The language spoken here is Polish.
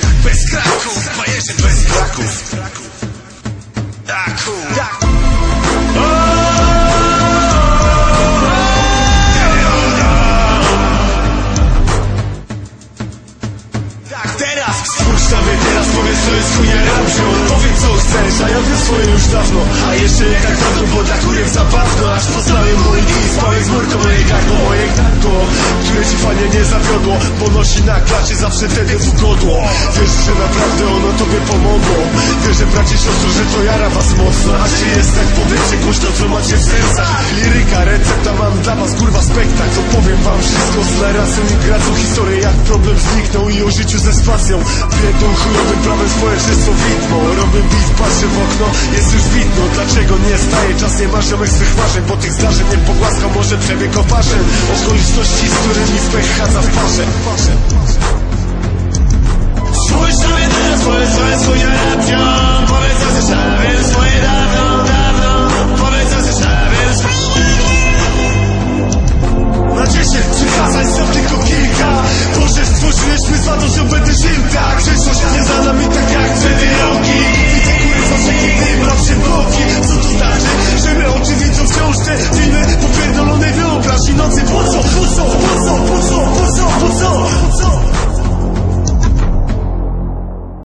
Bez kraków, bajerzy bez braków Daku Tak teraz Spójrz na mnie teraz, powiedz co jest chuja rapsio Powiedz co chcesz, a ja wiem swoje już dawno A jeszcze nie tak dawno, bo dla kuriew zabawno fajnie nie zawiodło Bo nosi na klacie zawsze wtedy w godło Wiesz, że naprawdę ono tobie pomogło. Wiesz, że bracie siostro, że to jara was mocno. A czy jest tak, powiedzcie głośno co macie w sercach? Liryka, recepta, mam dla was kurwa spektakl. To powiem wam wszystko. Z narasem i gracą historię Jak problem zniknął i o życiu ze spacją. Biedą chujowym prawem społeczeństwo widmo Robię beat, patrzę w okno, jest już widno. Dlaczego nie staje czas, nie masz ziomek swych marzeń Bo tych zdarzeń nie pogłaskał, może przebieg oparzeń. Okoliczności, z którymi spech chadza w parze